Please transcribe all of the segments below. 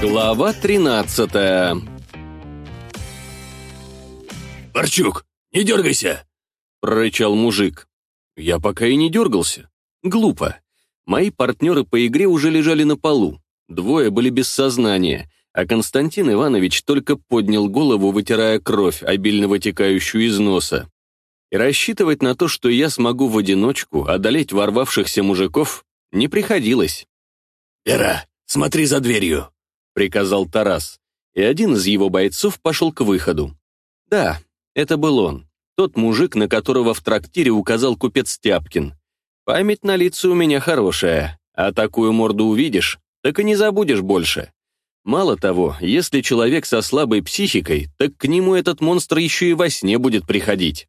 Глава 13 «Борчук, не дергайся!» — прорычал мужик. Я пока и не дергался. Глупо. Мои партнеры по игре уже лежали на полу. Двое были без сознания, а Константин Иванович только поднял голову, вытирая кровь, обильно вытекающую из носа. И рассчитывать на то, что я смогу в одиночку одолеть ворвавшихся мужиков, не приходилось. «Вера, смотри за дверью!» — приказал Тарас, и один из его бойцов пошел к выходу. Да, это был он, тот мужик, на которого в трактире указал купец Тяпкин. Память на лицо у меня хорошая, а такую морду увидишь, так и не забудешь больше. Мало того, если человек со слабой психикой, так к нему этот монстр еще и во сне будет приходить.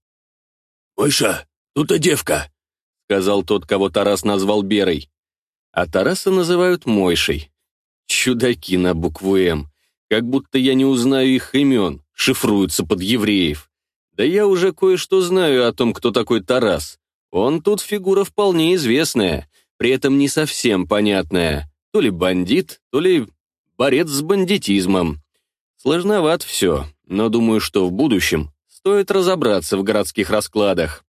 «Мойша, тут и девка», — сказал тот, кого Тарас назвал Берой. А Тараса называют Мойшей. Чудаки на букву «М». Как будто я не узнаю их имен, шифруются под евреев. Да я уже кое-что знаю о том, кто такой Тарас. Он тут фигура вполне известная, при этом не совсем понятная. То ли бандит, то ли борец с бандитизмом. Сложновато все, но думаю, что в будущем стоит разобраться в городских раскладах.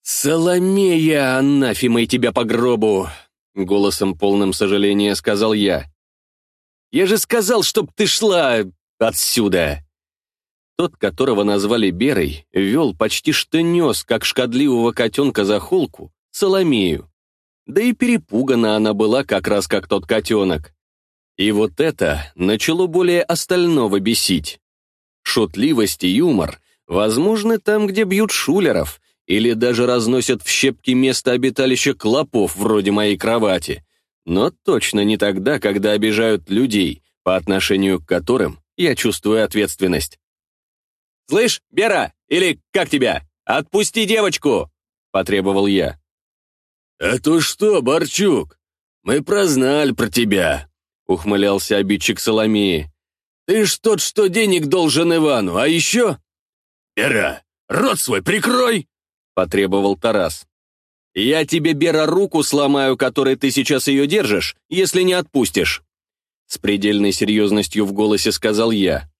«Соломея, анафимой тебя по гробу!» Голосом полным сожаления сказал я. «Я же сказал, чтоб ты шла отсюда!» Тот, которого назвали Берой, вел почти что нес, как шкодливого котенка за холку, Соломею. Да и перепугана она была как раз как тот котенок. И вот это начало более остального бесить. Шутливость и юмор возможны там, где бьют шулеров, или даже разносят в щепки место обиталища клопов вроде моей кровати, но точно не тогда, когда обижают людей, по отношению к которым я чувствую ответственность. «Слышь, Бера, или как тебя? Отпусти девочку!» — потребовал я. «А то что, Борчук, мы прознали про тебя», — ухмылялся обидчик Соломеи. «Ты ж тот, что денег должен Ивану, а еще...» «Бера, рот свой прикрой!» — потребовал Тарас. «Я тебе, Бера, руку сломаю, которой ты сейчас ее держишь, если не отпустишь!» С предельной серьезностью в голосе сказал я.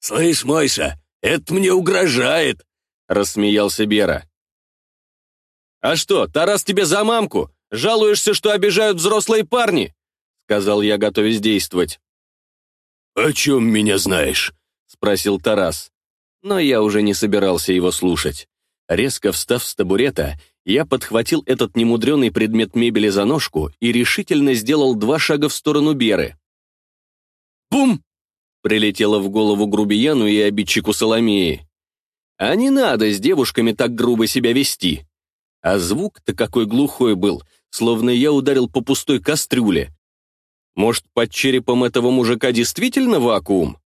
«Слышь, Мойша, это мне угрожает!» — рассмеялся Бера. «А что, Тарас тебе за мамку? Жалуешься, что обижают взрослые парни?» — сказал я, готовясь действовать. «О чем меня знаешь?» — спросил Тарас. Но я уже не собирался его слушать. Резко встав с табурета, я подхватил этот немудреный предмет мебели за ножку и решительно сделал два шага в сторону Беры. «Бум!» — прилетело в голову грубияну и обидчику Соломеи. «А не надо с девушками так грубо себя вести!» А звук-то какой глухой был, словно я ударил по пустой кастрюле. Может, под черепом этого мужика действительно вакуум?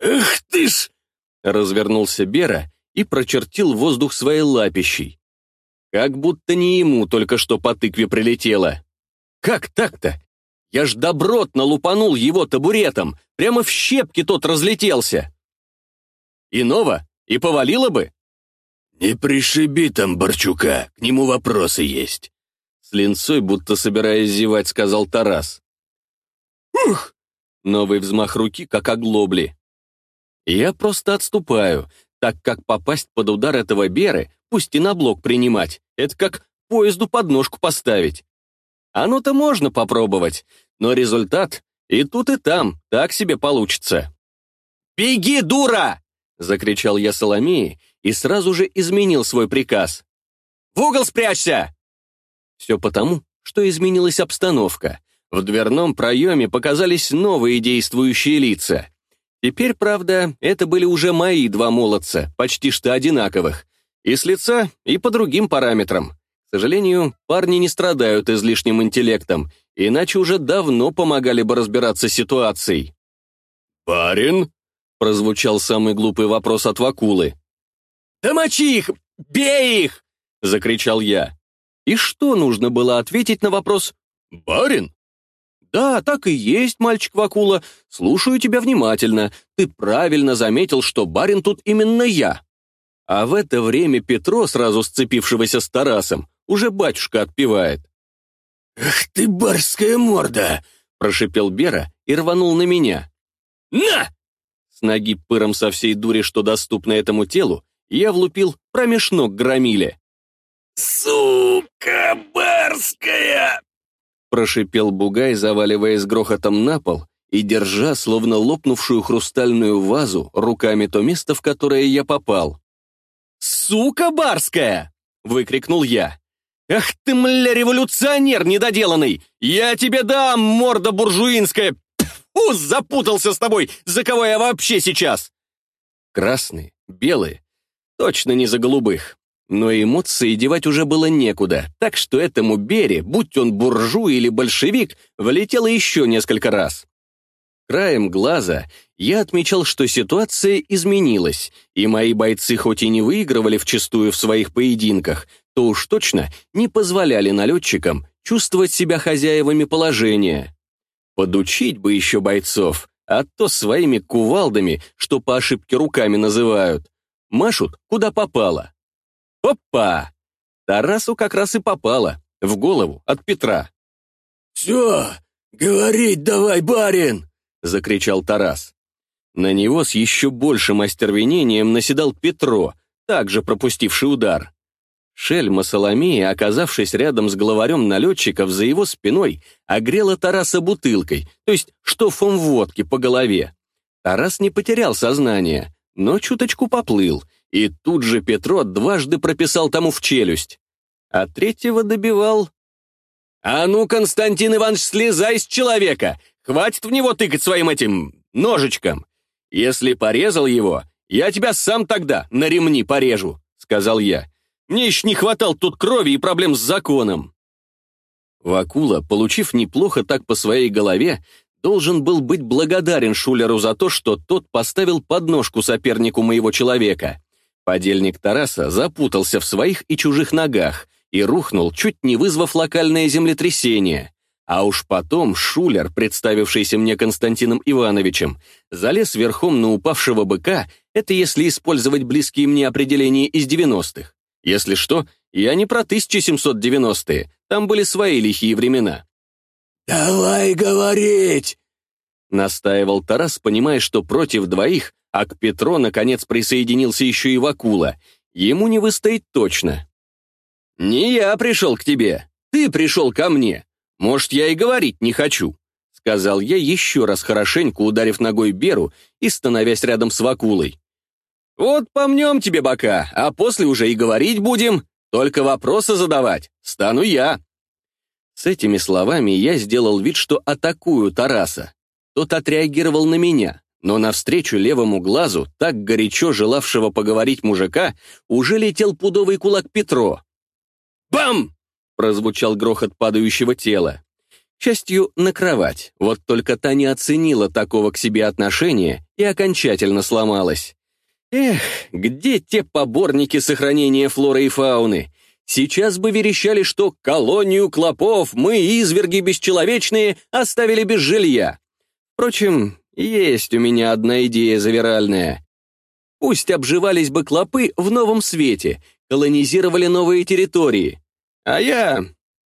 «Эх ты ж!» — развернулся Бера и прочертил воздух своей лапищей. Как будто не ему только что по тыкве прилетело. Как так-то? Я ж добротно лупанул его табуретом, прямо в щепки тот разлетелся. Иного и повалило бы. «Не пришиби там Борчука, к нему вопросы есть», — с линцой, будто собираясь зевать, сказал Тарас. «Ух!» — новый взмах руки, как оглобли. Я просто отступаю, так как попасть под удар этого Беры, пусть и на блок принимать, это как поезду подножку поставить. Оно-то можно попробовать, но результат и тут, и там так себе получится. «Беги, дура!» — закричал я Соломеи и сразу же изменил свой приказ. «В угол спрячься!» Все потому, что изменилась обстановка. В дверном проеме показались новые действующие лица. Теперь, правда, это были уже мои два молодца, почти что одинаковых. И с лица, и по другим параметрам. К сожалению, парни не страдают излишним интеллектом, иначе уже давно помогали бы разбираться с ситуацией. «Барин?» — прозвучал самый глупый вопрос от Вакулы. «Да мочи их! Бей их!» — закричал я. И что нужно было ответить на вопрос «Барин?» «Да, так и есть, мальчик Вакула. Слушаю тебя внимательно. Ты правильно заметил, что барин тут именно я». А в это время Петро, сразу сцепившегося с Тарасом, уже батюшка отпевает. «Ах ты, барская морда!» — прошипел Бера и рванул на меня. «На!» С ноги пыром со всей дури, что доступно этому телу, я влупил промеж ног громиле. «Сука барская!» Прошипел Бугай, заваливаясь грохотом на пол и держа, словно лопнувшую хрустальную вазу, руками то место, в которое я попал. «Сука барская!» — выкрикнул я. «Ах ты, мля, революционер недоделанный! Я тебе дам, морда буржуинская! Фу, запутался с тобой! За кого я вообще сейчас?» Красные, белые, точно не за голубых. Но эмоции девать уже было некуда, так что этому Бере, будь он буржуй или большевик, влетело еще несколько раз. Краем глаза я отмечал, что ситуация изменилась, и мои бойцы хоть и не выигрывали вчистую в своих поединках, то уж точно не позволяли налетчикам чувствовать себя хозяевами положения. Подучить бы еще бойцов, а то своими кувалдами, что по ошибке руками называют, машут куда попало. Опа! Тарасу как раз и попало, в голову от Петра. «Все, говорить давай, барин!» — закричал Тарас. На него с еще большим остервенением наседал Петро, также пропустивший удар. Шельма Соломея, оказавшись рядом с главарем налетчиков за его спиной, огрела Тараса бутылкой, то есть штофом водки по голове. Тарас не потерял сознание, но чуточку поплыл, и тут же Петро дважды прописал тому в челюсть. А третьего добивал... «А ну, Константин Иванович, слезай с человека! Хватит в него тыкать своим этим ножичком! Если порезал его, я тебя сам тогда на ремни порежу», — сказал я. «Мне еще не хватало тут крови и проблем с законом». Вакула, получив неплохо так по своей голове, должен был быть благодарен Шулеру за то, что тот поставил подножку сопернику моего человека. Подельник Тараса запутался в своих и чужих ногах и рухнул, чуть не вызвав локальное землетрясение. А уж потом Шулер, представившийся мне Константином Ивановичем, залез верхом на упавшего быка, это если использовать близкие мне определения из 90-х. Если что, я не про 1790-е, там были свои лихие времена. «Давай говорить!» Настаивал Тарас, понимая, что против двоих, а к Петро, наконец, присоединился еще и Вакула. Ему не выстоять точно. «Не я пришел к тебе, ты пришел ко мне», может, я и говорить не хочу», — сказал я, еще раз хорошенько ударив ногой Беру и становясь рядом с Вакулой. «Вот помнем тебе бока, а после уже и говорить будем, только вопросы задавать стану я». С этими словами я сделал вид, что атакую Тараса. Тот отреагировал на меня, но навстречу левому глазу, так горячо желавшего поговорить мужика, уже летел пудовый кулак Петро. «Бам!» прозвучал грохот падающего тела. К счастью, на кровать, вот только та не оценила такого к себе отношения и окончательно сломалась. Эх, где те поборники сохранения флоры и фауны? Сейчас бы верещали, что колонию клопов мы, изверги бесчеловечные, оставили без жилья. Впрочем, есть у меня одна идея завиральная. Пусть обживались бы клопы в новом свете, колонизировали новые территории. А я...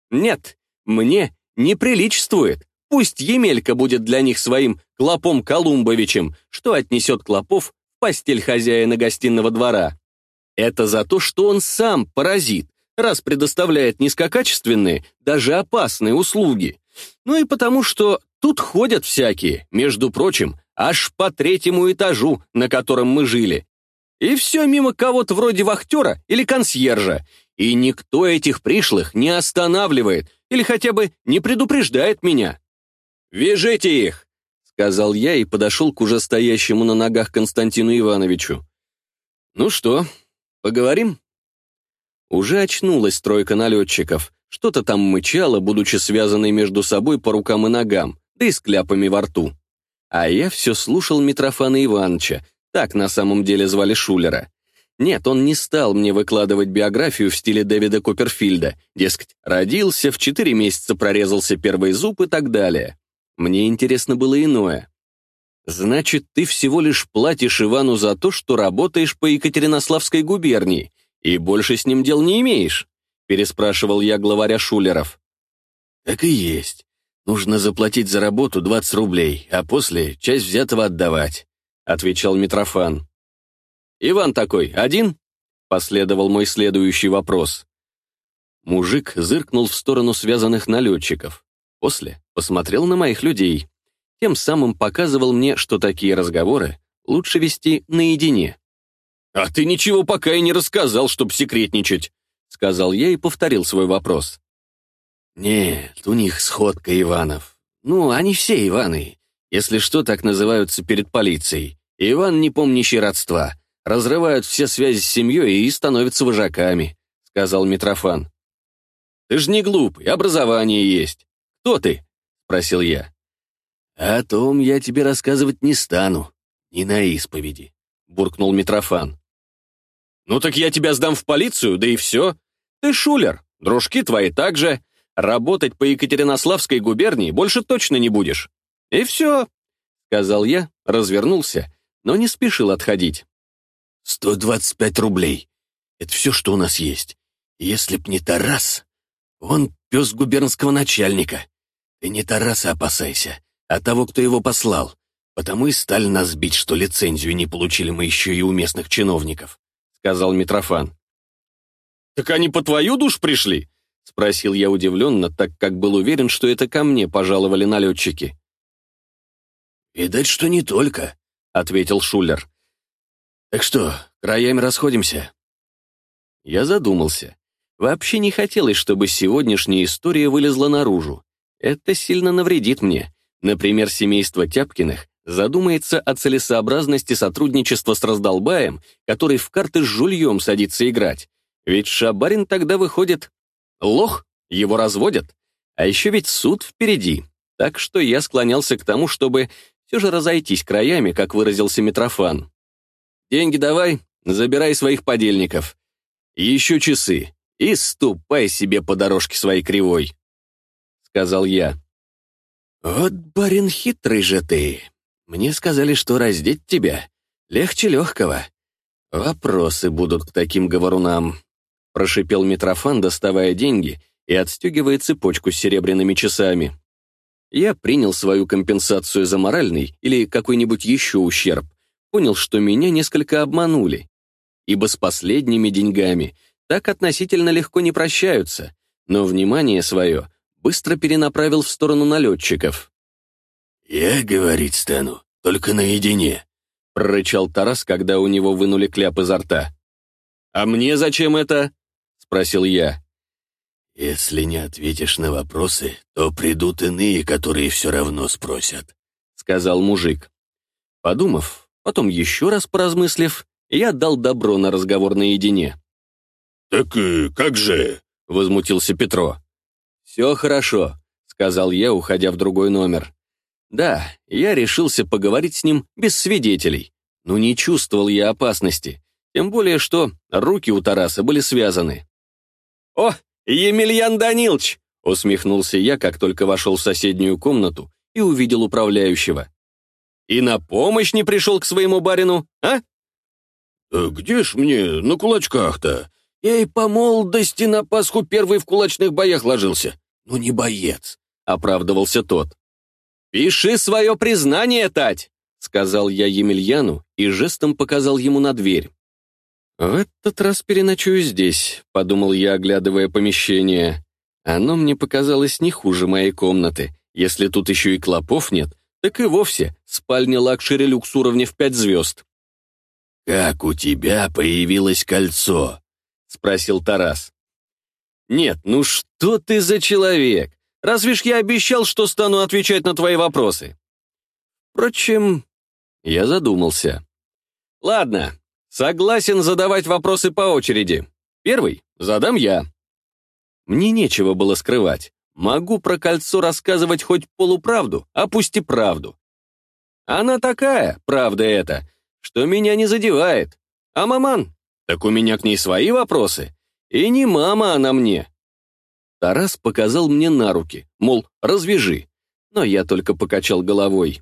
Нет, мне не приличествует. Пусть Емелька будет для них своим Клопом Колумбовичем, что отнесет Клопов в постель хозяина гостиного двора. Это за то, что он сам паразит, раз предоставляет низкокачественные, даже опасные услуги. Ну и потому, что тут ходят всякие, между прочим, аж по третьему этажу, на котором мы жили. И все мимо кого-то вроде вахтера или консьержа, и никто этих пришлых не останавливает или хотя бы не предупреждает меня. «Вяжите их!» — сказал я и подошел к уже стоящему на ногах Константину Ивановичу. «Ну что, поговорим?» Уже очнулась тройка налетчиков. Что-то там мычало, будучи связанной между собой по рукам и ногам, да и с кляпами во рту. А я все слушал Митрофана Ивановича, так на самом деле звали Шулера. Нет, он не стал мне выкладывать биографию в стиле Дэвида Копперфильда, дескать, родился, в четыре месяца прорезался первый зуб и так далее. Мне интересно было иное. Значит, ты всего лишь платишь Ивану за то, что работаешь по Екатеринославской губернии, и больше с ним дел не имеешь? Переспрашивал я главаря Шулеров. Так и есть. «Нужно заплатить за работу 20 рублей, а после часть взятого отдавать», — отвечал Митрофан. «Иван такой, один?» — последовал мой следующий вопрос. Мужик зыркнул в сторону связанных налетчиков. После посмотрел на моих людей. Тем самым показывал мне, что такие разговоры лучше вести наедине. «А ты ничего пока и не рассказал, чтоб секретничать», — сказал я и повторил свой вопрос. «Нет, у них сходка Иванов. Ну, они все Иваны. Если что, так называются перед полицией. Иван, не помнящий родства. Разрывают все связи с семьей и становятся вожаками», — сказал Митрофан. «Ты ж не глупый, образование есть. Кто ты?» — спросил я. «О том я тебе рассказывать не стану. Не на исповеди», — буркнул Митрофан. «Ну так я тебя сдам в полицию, да и все. Ты шулер, дружки твои также. Работать по Екатеринославской губернии больше точно не будешь. И все», — сказал я, развернулся, но не спешил отходить. «Сто двадцать пять рублей. Это все, что у нас есть. Если б не Тарас, он пес губернского начальника. Ты не Тараса опасайся, а того, кто его послал. Потому и стали нас бить, что лицензию не получили мы еще и у местных чиновников», — сказал Митрофан. «Так они по твою душ пришли?» — спросил я удивленно, так как был уверен, что это ко мне пожаловали налетчики. «Видать, что не только», — ответил Шулер. «Так что, краями расходимся?» Я задумался. Вообще не хотелось, чтобы сегодняшняя история вылезла наружу. Это сильно навредит мне. Например, семейство Тяпкиных задумается о целесообразности сотрудничества с раздолбаем, который в карты с жульем садится играть. Ведь Шабарин тогда выходит лох, его разводят. А еще ведь суд впереди. Так что я склонялся к тому, чтобы все же разойтись краями, как выразился Митрофан. «Деньги давай, забирай своих подельников. еще часы, и ступай себе по дорожке своей кривой», — сказал я. «Вот, барин, хитрый же ты. Мне сказали, что раздеть тебя легче легкого. Вопросы будут к таким говорунам», — прошипел Митрофан, доставая деньги и отстегивая цепочку с серебряными часами. Я принял свою компенсацию за моральный или какой-нибудь еще ущерб, понял, что меня несколько обманули, ибо с последними деньгами так относительно легко не прощаются, но внимание свое быстро перенаправил в сторону налетчиков. «Я говорить стану, только наедине», — прорычал Тарас, когда у него вынули кляп изо рта. «А мне зачем это?» — спросил я. «Если не ответишь на вопросы, то придут иные, которые все равно спросят», — сказал мужик. Подумав, потом еще раз поразмыслив, я дал добро на разговор наедине. «Так э, как же?» — возмутился Петро. «Все хорошо», — сказал я, уходя в другой номер. Да, я решился поговорить с ним без свидетелей, но не чувствовал я опасности, тем более что руки у Тараса были связаны. «О, Емельян Данилович!» — усмехнулся я, как только вошел в соседнюю комнату и увидел управляющего. «И на помощь не пришел к своему барину, а?» «Да где ж мне на кулачках-то? Я и по молодости на Пасху первый в кулачных боях ложился. Ну не боец», — оправдывался тот. «Пиши свое признание, Тать!» — сказал я Емельяну и жестом показал ему на дверь. «В этот раз переночую здесь», — подумал я, оглядывая помещение. Оно мне показалось не хуже моей комнаты. Если тут еще и клопов нет, так и вовсе спальня luxury люкс уровня в пять звезд. «Как у тебя появилось кольцо?» — спросил Тарас. «Нет, ну что ты за человек? Разве ж я обещал, что стану отвечать на твои вопросы? Впрочем, я задумался. Ладно, согласен задавать вопросы по очереди. Первый задам я. Мне нечего было скрывать. Могу про кольцо рассказывать хоть полуправду, а пусть и правду. Она такая, правда это, что меня не задевает. А маман? Так у меня к ней свои вопросы. И не мама она мне, Тарас показал мне на руки, мол, развяжи, но я только покачал головой.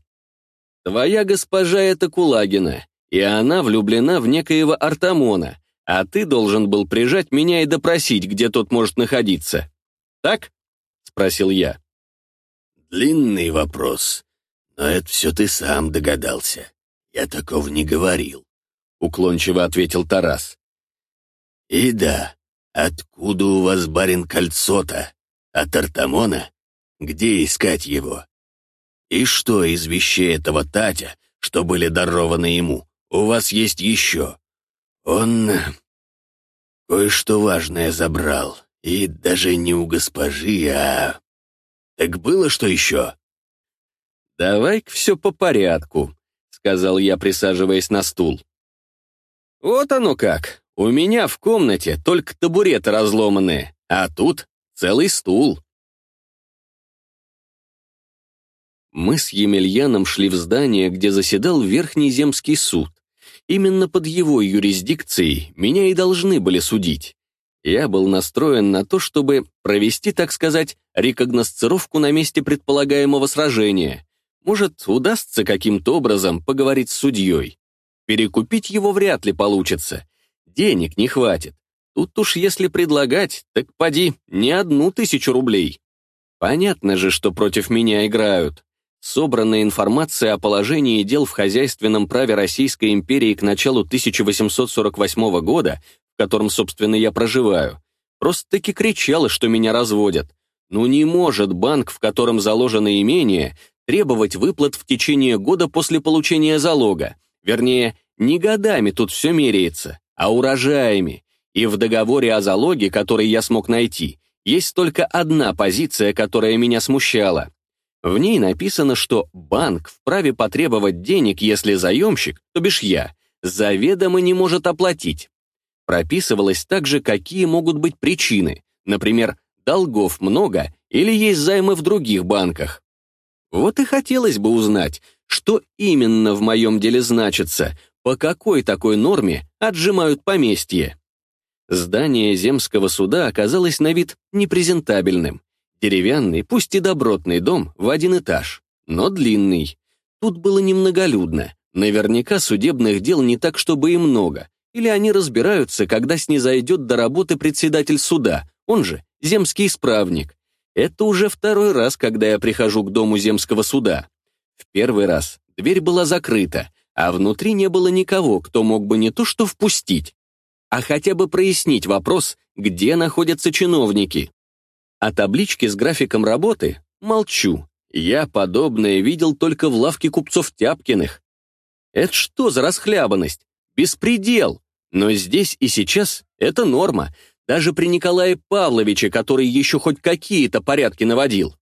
«Твоя госпожа — это Кулагина, и она влюблена в некоего Артамона, а ты должен был прижать меня и допросить, где тот может находиться. Так?» — спросил я. длинный вопрос, но это все ты сам догадался. Я такого не говорил», — уклончиво ответил Тарас. «И да, откуда у вас, барин, кольцо-то? От Артамона? Где искать его? И что из вещей этого Татя, что были дарованы ему, у вас есть еще? Он кое-что важное забрал, и даже не у госпожи, а... Так было что еще?» «Давай-ка все по порядку», — сказал я, присаживаясь на стул. «Вот оно как. У меня в комнате только табуреты разломанные, а тут целый стул». Мы с Емельяном шли в здание, где заседал Верхний земский суд. Именно под его юрисдикцией меня и должны были судить. Я был настроен на то, чтобы провести, так сказать, рекогносцировку на месте предполагаемого сражения. Может, удастся каким-то образом поговорить с судьей. Перекупить его вряд ли получится. Денег не хватит. Тут уж если предлагать, так поди, не одну тысячу рублей. Понятно же, что против меня играют. Собранная информация о положении дел в хозяйственном праве Российской империи к началу 1848 года в котором, собственно, я проживаю, просто-таки кричала, что меня разводят. Ну не может банк, в котором заложено имение, требовать выплат в течение года после получения залога. Вернее, не годами тут все меряется, а урожаями. И в договоре о залоге, который я смог найти, есть только одна позиция, которая меня смущала. В ней написано, что банк вправе потребовать денег, если заемщик, то бишь я, заведомо не может оплатить. Прописывалось также, какие могут быть причины, например, долгов много или есть займы в других банках. Вот и хотелось бы узнать, что именно в моем деле значится, по какой такой норме отжимают поместье. Здание земского суда оказалось на вид непрезентабельным. Деревянный, пусть и добротный дом в один этаж, но длинный. Тут было немноголюдно. Наверняка судебных дел не так, чтобы и много, или они разбираются, когда снизойдет до работы председатель суда, он же земский исправник. Это уже второй раз, когда я прихожу к дому земского суда. В первый раз дверь была закрыта, а внутри не было никого, кто мог бы не то что впустить, а хотя бы прояснить вопрос, где находятся чиновники. А таблички с графиком работы молчу. Я подобное видел только в лавке купцов Тяпкиных. Это что за расхлябанность? Беспредел! Но здесь и сейчас это норма, даже при Николае Павловиче, который еще хоть какие-то порядки наводил.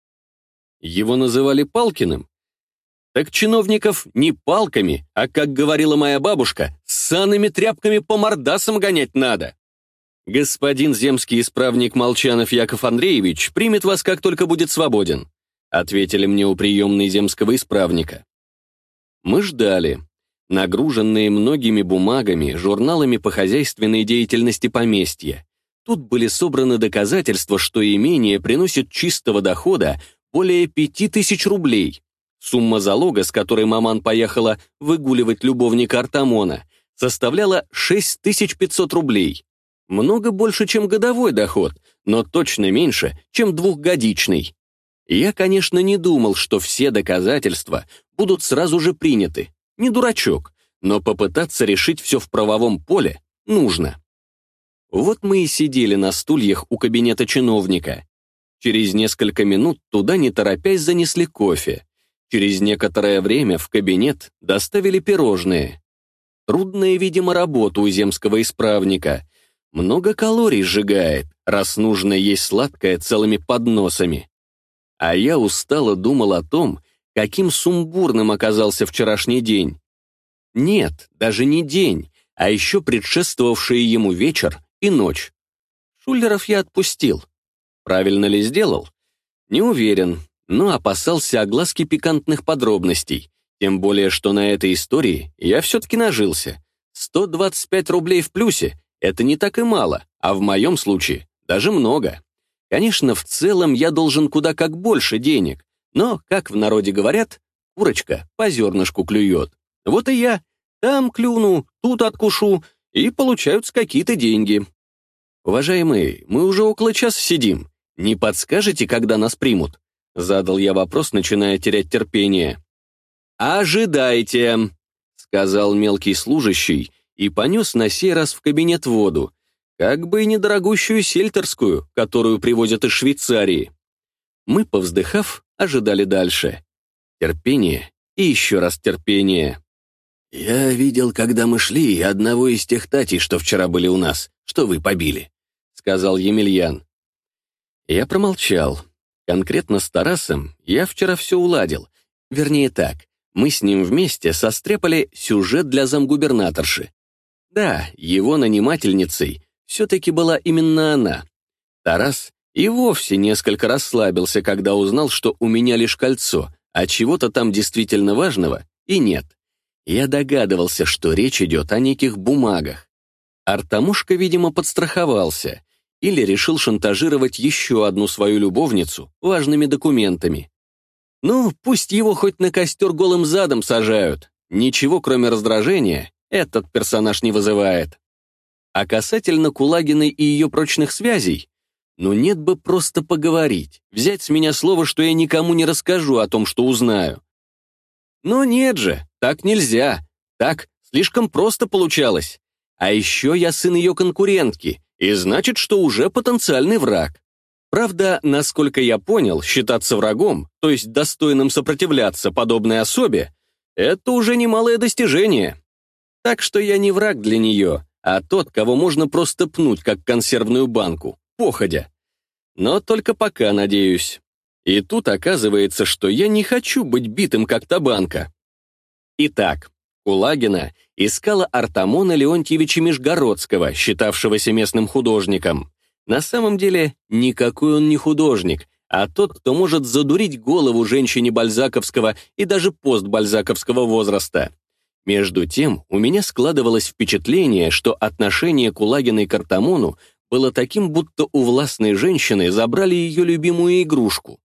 Его называли Палкиным. Так чиновников не палками, а, как говорила моя бабушка, санными тряпками по мордасам гонять надо. Господин земский исправник Молчанов Яков Андреевич примет вас, как только будет свободен, ответили мне у приемной земского исправника. Мы ждали нагруженные многими бумагами, журналами по хозяйственной деятельности поместья. Тут были собраны доказательства, что имение приносит чистого дохода более пяти тысяч рублей. Сумма залога, с которой маман поехала выгуливать любовника Артамона, составляла 6500 рублей. Много больше, чем годовой доход, но точно меньше, чем двухгодичный. Я, конечно, не думал, что все доказательства будут сразу же приняты, не дурачок, но попытаться решить все в правовом поле нужно. Вот мы и сидели на стульях у кабинета чиновника. Через несколько минут туда, не торопясь, занесли кофе. Через некоторое время в кабинет доставили пирожные. Трудная, видимо, работа у земского исправника. Много калорий сжигает, раз нужно есть сладкое целыми подносами. А я устало думал о том, каким сумбурным оказался вчерашний день. Нет, даже не день, а еще предшествовавшие ему вечер и ночь. Шулеров я отпустил. Правильно ли сделал? Не уверен, но опасался огласки пикантных подробностей, тем более, что на этой истории я все-таки нажился. 125 рублей в плюсе — это не так и мало, а в моем случае даже много. Конечно, в целом я должен куда как больше денег, но, как в народе говорят, курочка по зернышку клюет. Вот и я. Там клюну, тут откушу, и получаются какие-то деньги. Уважаемые, мы уже около часа сидим. Не подскажете, когда нас примут? Задал я вопрос, начиная терять терпение. «Ожидайте», — сказал мелкий служащий и понес на сей раз в кабинет воду, как бы и недорогущую сельтерскую, которую привозят из Швейцарии. Мы, повздыхав, ожидали дальше. Терпение и еще раз терпение. «Я видел, когда мы шли, одного из тех татей, что вчера были у нас, что вы побили», — сказал Емельян. Я промолчал. Конкретно с Тарасом я вчера все уладил. Вернее так, мы с ним вместе состряпали сюжет для замгубернаторши. Да, его нанимательницей все-таки была именно она. Тарас и вовсе несколько расслабился, когда узнал, что у меня лишь кольцо, а чего-то там действительно важного и нет. Я догадывался, что речь идет о неких бумагах. Артамушка, видимо, подстраховался или решил шантажировать еще одну свою любовницу важными документами. Ну, пусть его хоть на костер голым задом сажают. Ничего, кроме раздражения, этот персонаж не вызывает. А касательно Кулагиной и ее прочных связей, ну нет бы просто поговорить, взять с меня слово, что я никому не расскажу о том, что узнаю. Но нет же, так нельзя. Так слишком просто получалось. А еще я сын ее конкурентки, и значит, что уже потенциальный враг. Правда, насколько я понял, считаться врагом, то есть достойным сопротивляться подобной особе, это уже немалое достижение. Так что я не враг для нее, а тот, кого можно просто пнуть, как консервную банку, походя. Но только пока, надеюсь. И тут оказывается, что я не хочу быть битым, как табанка. Итак, Кулагина искала Артамона Леонтьевича Межгородского, считавшегося местным художником. На самом деле, никакой он не художник, а тот, кто может задурить голову женщине бальзаковского и даже постбальзаковского возраста. Между тем, у меня складывалось впечатление, что отношение Кулагиной к Артамону было таким, будто у властной женщины забрали ее любимую игрушку.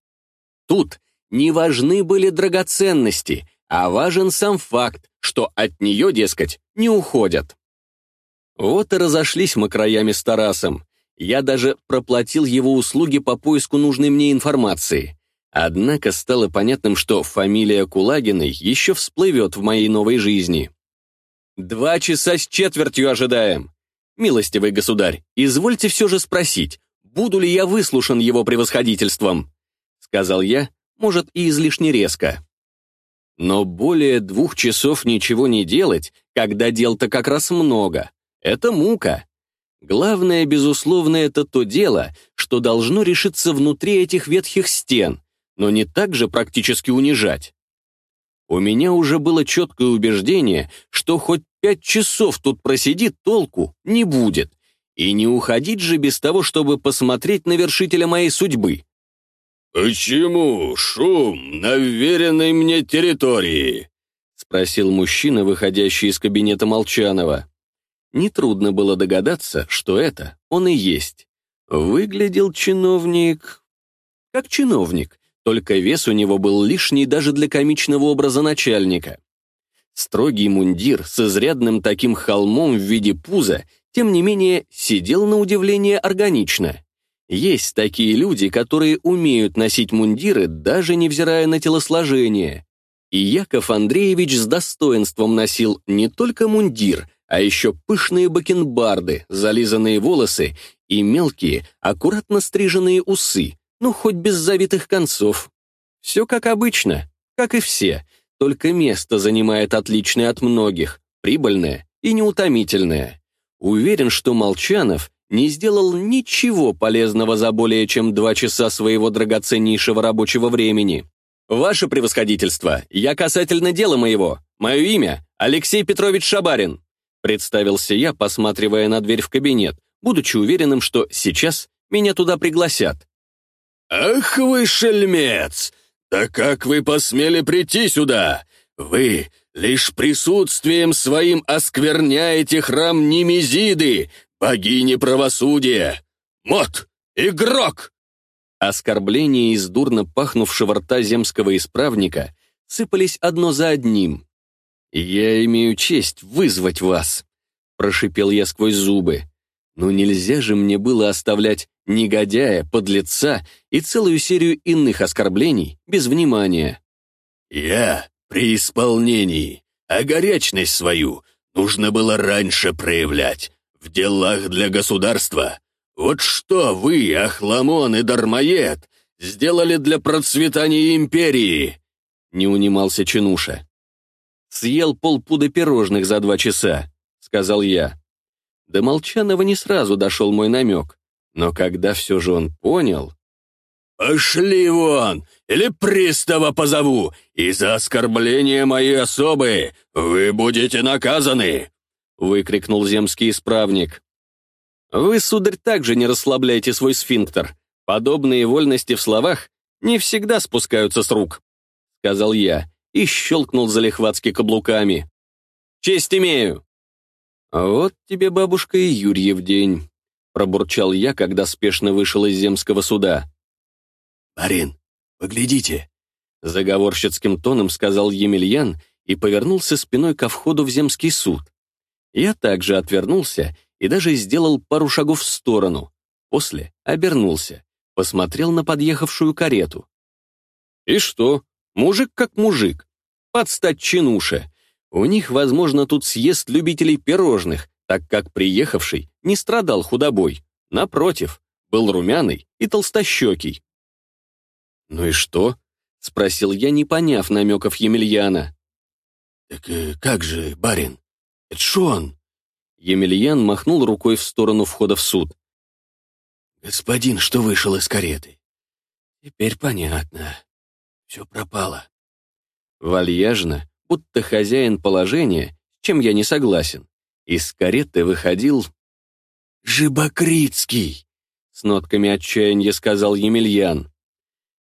Тут не важны были драгоценности, а важен сам факт, что от нее, дескать, не уходят. Вот и разошлись мы краями с Тарасом. Я даже проплатил его услуги по поиску нужной мне информации. Однако стало понятным, что фамилия Кулагиной еще всплывет в моей новой жизни. «Два часа с четвертью ожидаем. Милостивый государь, извольте все же спросить, буду ли я выслушан его превосходительством?» сказал я, может, и излишне резко. Но более двух часов ничего не делать, когда дел-то как раз много, это мука. Главное, безусловно, это то дело, что должно решиться внутри этих ветхих стен, но не так же практически унижать. У меня уже было четкое убеждение, что хоть пять часов тут просидит, толку не будет. И не уходить же без того, чтобы посмотреть на вершителя моей судьбы. «Почему шум на вверенной мне территории?» — спросил мужчина, выходящий из кабинета Молчанова. Нетрудно было догадаться, что это он и есть. Выглядел чиновник... как чиновник, только вес у него был лишний даже для комичного образа начальника. Строгий мундир с изрядным таким холмом в виде пуза, тем не менее, сидел на удивление органично. Есть такие люди, которые умеют носить мундиры, даже невзирая на телосложение. И Яков Андреевич с достоинством носил не только мундир, а еще пышные бакенбарды, зализанные волосы и мелкие, аккуратно стриженные усы, ну, хоть без завитых концов. Все как обычно, как и все, только место занимает отличное от многих, прибыльное и неутомительное. Уверен, что Молчанов не сделал ничего полезного за более чем два часа своего драгоценнейшего рабочего времени. «Ваше превосходительство, я касательно дела моего. Мое имя — Алексей Петрович Шабарин», представился я, посматривая на дверь в кабинет, будучи уверенным, что сейчас меня туда пригласят. «Ах вы шельмец! Да как вы посмели прийти сюда? Вы лишь присутствием своим оскверняете храм Немезиды, богини правосудия! Мот! Игрок!» Оскорбления из дурно пахнувшего рта земского исправника сыпались одно за одним. «Я имею честь вызвать вас», — прошипел я сквозь зубы. Ну нельзя же мне было оставлять негодяя, подлеца и целую серию иных оскорблений без внимания. «Я при исполнении, а горячность свою нужно было раньше проявлять, в делах для государства. Вот что вы, Ахламон и Дармоед, сделали для процветания империи!» Не унимался Чинуша. «Съел полпуда пирожных за два часа», — сказал я. До Молчанова не сразу дошел мой намек, но когда все же он понял... «Пошли вон, или пристава позову, и за оскорбление моей особы вы будете наказаны!» — выкрикнул земский исправник. «Вы, сударь, также не расслабляйте свой сфинктер. Подобные вольности в словах не всегда спускаются с рук», — сказал я и щелкнул залихватски каблуками. «Честь имею!» «Вот тебе, бабушка, и Юрьев день», — пробурчал я, когда спешно вышел из земского суда. «Барин, поглядите», — заговорщицким тоном сказал Емельян и повернулся спиной ко входу в земский суд. Я также отвернулся и даже сделал пару шагов в сторону. После обернулся, посмотрел на подъехавшую карету. И что? Мужик как мужик. Подстать чинуше. У них, возможно, тут съезд любителей пирожных, так как приехавший не страдал худобой. Напротив, был румяный и толстощекий. «Ну и что?» — спросил я, не поняв намеков Емельяна. «Так э, как же, барин? Это шо он?» Емельян махнул рукой в сторону входа в суд. «Господин, что вышел из кареты. Теперь понятно. Все пропало». Вальяжно, будто хозяин положения, чем я не согласен. Из кареты выходил... «Жибокритский!» — с нотками отчаяния сказал Емельян.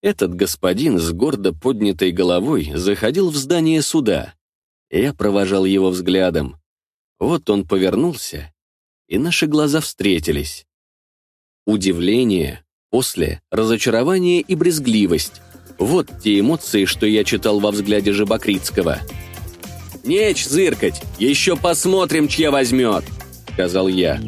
Этот господин с гордо поднятой головой заходил в здание суда. Я провожал его взглядом. Вот он повернулся, и наши глаза встретились. Удивление, после разочарование и брезгливость — вот те эмоции, что я читал во взгляде Жабокритского. «Нечь зыркать, еще посмотрим, чья возьмет», — сказал я.